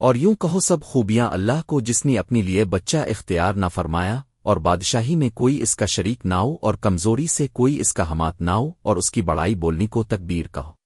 اور یوں کہو سب خوبیاں اللہ کو جس نے اپنی لیے بچہ اختیار نہ فرمایا، اور بادشاہی میں کوئی اس کا شریک نہ ہو اور کمزوری سے کوئی اس کا حمات نہ ہو اور اس کی بڑائی بولنی کو تکبیر کہو۔